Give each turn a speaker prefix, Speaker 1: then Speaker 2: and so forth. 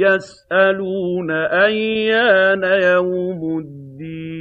Speaker 1: يَسْأَلُونَ أَيَّانَ يَوْمُ الدِّينِ.